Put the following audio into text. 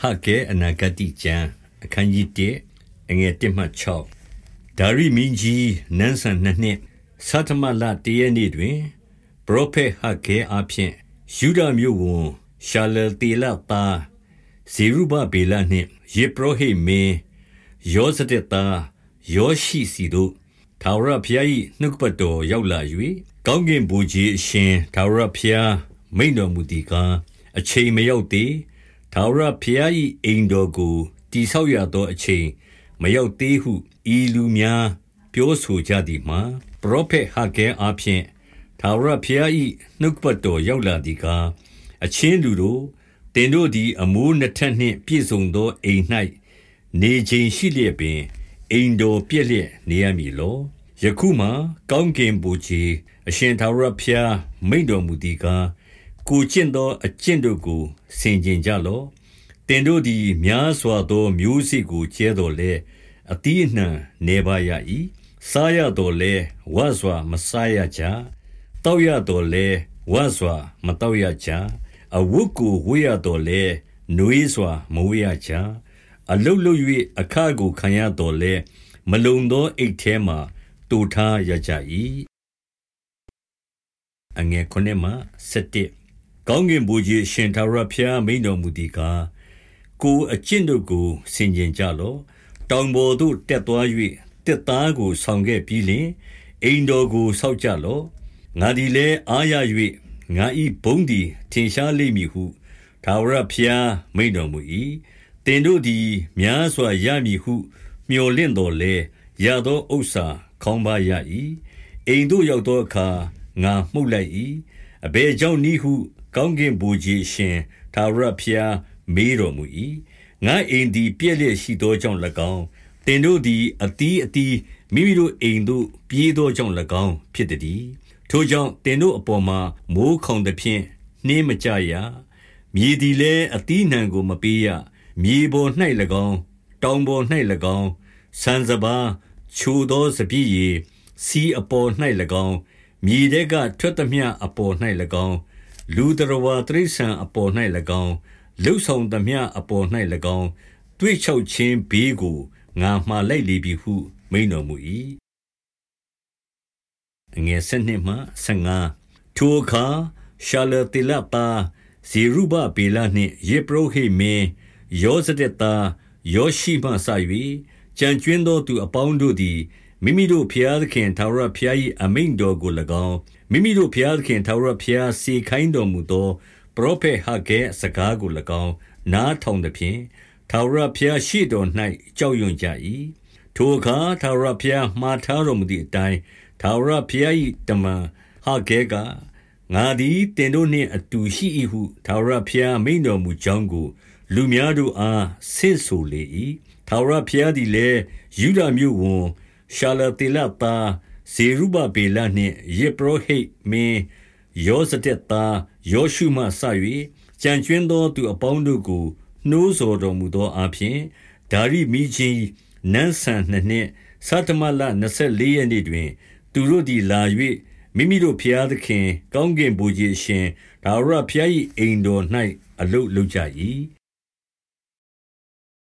ဟဂဲအနာဂတိကျမ်းအခန်းကြီး1အငယ်1မှ6ဒါရိမင်းကြီးနန်းဆန်နှစ်နှစ်သတ္တမလတရနေ့တွင်ပရောဖက်ဟဂဲအဖျင်ယူဒမြို့ဝန်ရှာလတေလတာဇေရုဘဗေလနှင့်ယေပရောဟိမင်းယောဇတေတာယောရှိစီတို့ထာဝရဘုရား၏နှုတ်ပတ်တော်ရောက်လာ၍ကောင်းကင်ဘုရားအရှင်ထာဝရဘုရားမိန်တော်မူသည်ကားအချိန်မရောက်သေး ထာဝရဘုရား၏အိမ်တော်ကိုတိဆောက်ရသောအချိန်မရောက်သေးဟုဤလူများပြောဆိုကြသည်မှာပရောဖက်ဟဂဲအားဖြင့်ထာဝရဘုရား၏နှုတ်ပတ်တော်ရောက်လာသည်ကားအချင်းလူတို့တင်တို့သည်အမိုးနှစ်ထပ်နှင့်ပြည့်စုံသောအိမ်၌နေခြင်းရှိလျက်ပင်အိမ်တော်ပြည့်လျက်နေရမည်လောယခုမှကောင်းကင်ဘုရားအရှင်ထာဝရဘုရားမိန်တော်မူသည်ကား ကိုကျင့်သောအကျင့်တို့ကို ဆင်ခြင်ကြလော့။တင်တို့သည်များစွာသော မျိုးစေ့ကိုကျဲတော်လဲအတီးအနှံနေပါရ၏။စားရတော်လဲဝါစွာမစားရကြ။တောက်ရတော်လဲဝါစွာမတောက်ရကြ။အဝတ်ကိုဝေးရတော်လဲနှွေးစွာမဝေးရကြ။အလုတ်လုတ်၍အခကိုခံရတော်လဲမလုံသောအိတ်ထဲမှတူထားရကြ၏အငယ်ခုနှစ်မှ7 ကောင်းကင်ဘုရားရှင်သာရဖျားမိန်တော်မူသည်ကားကိုအကျင့်တို့ကိုဆင်ခြင်ကြလော့တောင်ပေါ်သို့တက်သွား၍တက်သားကိုဆောင်ခဲ့ပြီးလျှင်အိမ်တော်ကိုဆောက်ကြလော့ငါသည်လည်းအားရ၍ငါဤဘုံသည်ထင်ရှားလိမ့်မည်ဟုသာဝရဖျားမိန်တော်မူ၏တင်တို့သည်များစွာရမည်ဟု မျှော်လင့်တော်လဲရသောဥစ္စာခေါင်းပါရ၏အိမ်တို့ရောက်သောအခါငါမှုတ်လိုက်၏အဘယ်ကြောင့်နည်းဟု ကောင်းကင်ဘုရားရှင်သာရဖျားမေးတော်မူ၏ငါအိမ်သည်ပြည့်လျက်ရှိသောကြောင့်၎င်းတင်တို့သည်အတီးအတီးမိမိတို့အိမ်တို့ပြေးသောကြောင့်၎င်းဖြစ်သည်ထိုကြောင့်တင်တို့အပေါ်မှာမိုးခေါင်သည်ဖြင့်နှင်းမကြရမြေသည်လည်းအတီးနှံကိုမပေးရမြေပေါ်၌၎င်းတောင်ပေါ်၌၎င်းဆန်စပါချိုသောစပြည့်ရည်စီအပေါ်၌၎င်းမြေထဲကထွက်သမျှအပေါ်၌၎င်း လူတော်ဝါတရိษံအပေါ်၌၎င်းလှုပ်ဆောင်သမျှအပေါ်၌၎င်းတွေ့ချောက်ခြင်းဘေးကိုငါမှားလိုက်လေပြီဟုမိန်တော်မူ၏အငယ်၁၂မှ15ထိုအခါရှာလတေလပါဇေရုဘဘေလနှင့်ယေပရောဟိမင်းယောဇဒက်သားယောရှိမှစ၍ကြံကျွင်းသောသူအပေါင်းတို့သည်မိမိတို့ဖျားသခင်ထာဝရဘုရား၏အမိန့်တော်ကို၎င်း မိမိတို့ဘုရားသခင် ထာဝရဘုရားစေခိုင်းတော်မူသော ပရောဖက်ဟဂဲစကားကို၎င်း နားထောင်သဖြင့် ထာဝရဘုရားရှိတော်၌ကြောက်ရွံ့ကြ၏ထိုအခါ ထာဝရဘုရားမှားထားတော်မူသည့်အတိုင်း ထာဝရဘုရား၏တမန်ဟဂဲက ငါသည်တင်တို့နှင့်အတူရှိ၏ဟု ထာဝရဘုရားမိန်တော်မူကြောင်းကို လူများတို့အား ဆင့်ဆိုလေ၏ထာဝရဘုရားသည်လည်းယူဒာမြို့ဝန် ရှာလတေလသား ဇေရုဘဗေလနှင့်ယေပရောဟိတ်မင်းယောဇတက်သားယောရှုမှစ၍ကြံကျွင်းသောသူအပေါင်းတို့ကိုနှိုးဆော်တော်မူသောအဖြစ်ဒါရိမိချင်းနန်းဆန်နှစ်နှစ်သတ္တမလ24ရက်နေ့တွင် သူတို့သည်လာ၍မိမိတို့ဖျားသခင် ကောင်းကင်ဘုရားရှင်ဒါဝရဖျား၏အိမ်တော်၌အလုတ်လုပ်ကြ၏